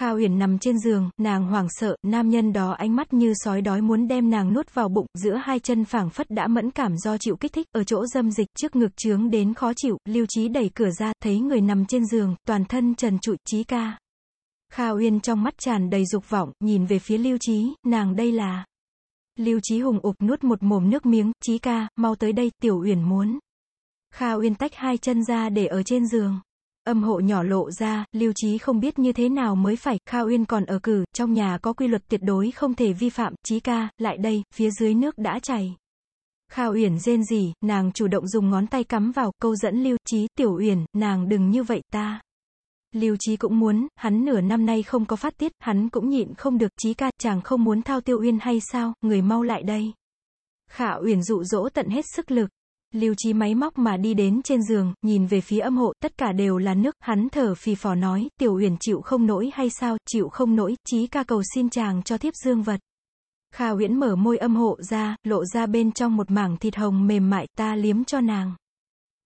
Kha Uyển nằm trên giường, nàng hoảng sợ, nam nhân đó ánh mắt như sói đói muốn đem nàng nuốt vào bụng, giữa hai chân phảng phất đã mẫn cảm do chịu kích thích, ở chỗ dâm dịch, trước ngực trướng đến khó chịu, Lưu Chí đẩy cửa ra, thấy người nằm trên giường, toàn thân trần trụi, Chí ca. Kha Uyên trong mắt tràn đầy dục vọng, nhìn về phía Lưu Chí, nàng đây là. Lưu Chí hùng ục nuốt một mồm nước miếng, Chí ca, mau tới đây, Tiểu Uyển muốn. Kha Uyên tách hai chân ra để ở trên giường. Âm hộ nhỏ lộ ra, lưu trí không biết như thế nào mới phải, Kha Uyên còn ở cử, trong nhà có quy luật tuyệt đối không thể vi phạm, trí ca, lại đây, phía dưới nước đã chảy. Kha Uyển rên rỉ, nàng chủ động dùng ngón tay cắm vào, câu dẫn Lưu trí "Tiểu Uyển, nàng đừng như vậy ta." Lưu trí cũng muốn, hắn nửa năm nay không có phát tiết, hắn cũng nhịn không được, "Chí ca, chàng không muốn thao Tiêu Uyên hay sao, người mau lại đây." Khả Uyển dụ dỗ tận hết sức lực. Lưu Chí máy móc mà đi đến trên giường, nhìn về phía âm hộ, tất cả đều là nước, hắn thở phì phò nói, tiểu uyển chịu không nổi hay sao, chịu không nổi, chí ca cầu xin chàng cho thiếp dương vật. Kha Uyển mở môi âm hộ ra, lộ ra bên trong một mảng thịt hồng mềm mại, ta liếm cho nàng.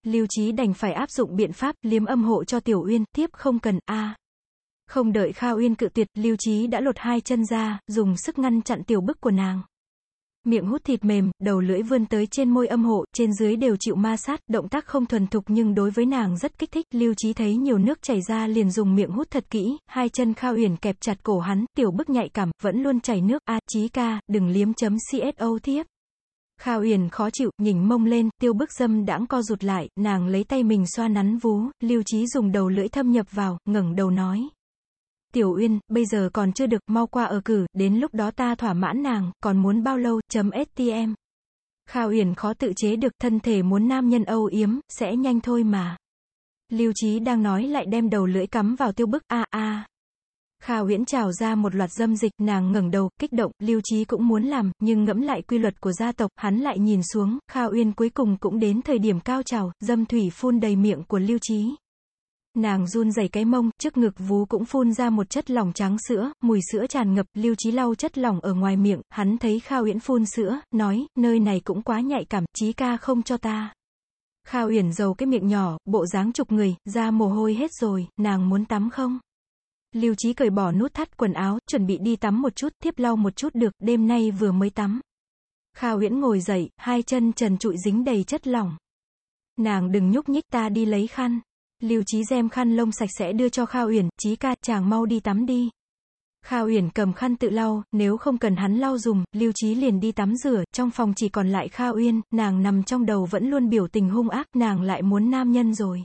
Lưu Chí đành phải áp dụng biện pháp liếm âm hộ cho Tiểu Uyên, tiếp không cần a. Không đợi Kha Uyên cự tuyệt, Lưu Chí đã lột hai chân ra, dùng sức ngăn chặn tiểu bức của nàng miệng hút thịt mềm, đầu lưỡi vươn tới trên môi âm hộ, trên dưới đều chịu ma sát, động tác không thuần thục nhưng đối với nàng rất kích thích, lưu trí thấy nhiều nước chảy ra liền dùng miệng hút thật kỹ, hai chân khao uyển kẹp chặt cổ hắn, tiểu bức nhạy cảm, vẫn luôn chảy nước, a, trí ca, đừng liếm chấm CSO thiếp. Khao Uyển khó chịu, nhỉnh mông lên, tiêu bức dâm đãng co rụt lại, nàng lấy tay mình xoa nắn vú, lưu trí dùng đầu lưỡi thâm nhập vào, ngẩng đầu nói. Tiểu Uyên, bây giờ còn chưa được, mau qua ở cử, đến lúc đó ta thỏa mãn nàng, còn muốn bao lâu, chấm STM. Kha Uyển khó tự chế được, thân thể muốn nam nhân âu yếm, sẽ nhanh thôi mà. Lưu Chí đang nói lại đem đầu lưỡi cắm vào tiêu bức, a a. Kha Uyển trào ra một loạt dâm dịch, nàng ngẩng đầu, kích động, Lưu Chí cũng muốn làm, nhưng ngẫm lại quy luật của gia tộc, hắn lại nhìn xuống, Kha Uyên cuối cùng cũng đến thời điểm cao trào, dâm thủy phun đầy miệng của Lưu Chí. Nàng run rẩy cái mông, trước ngực vú cũng phun ra một chất lỏng trắng sữa, mùi sữa tràn ngập, lưu trí lau chất lỏng ở ngoài miệng, hắn thấy Kha Uyển phun sữa, nói, nơi này cũng quá nhạy cảm, trí ca không cho ta. Kha Uyển giầu cái miệng nhỏ, bộ dáng chục người, ra mồ hôi hết rồi, nàng muốn tắm không? Lưu Chí cởi bỏ nút thắt quần áo, chuẩn bị đi tắm một chút, tiếp lau một chút được, đêm nay vừa mới tắm. Kha Uyển ngồi dậy, hai chân trần trụi dính đầy chất lỏng. Nàng đừng nhúc nhích ta đi lấy khăn. Lưu Chí đem khăn lông sạch sẽ đưa cho Kha Uyển, "Chí ca, chàng mau đi tắm đi." Kha Uyển cầm khăn tự lau, nếu không cần hắn lau dùng, Lưu Chí liền đi tắm rửa, trong phòng chỉ còn lại Kha Uyên, nàng nằm trong đầu vẫn luôn biểu tình hung ác, nàng lại muốn nam nhân rồi.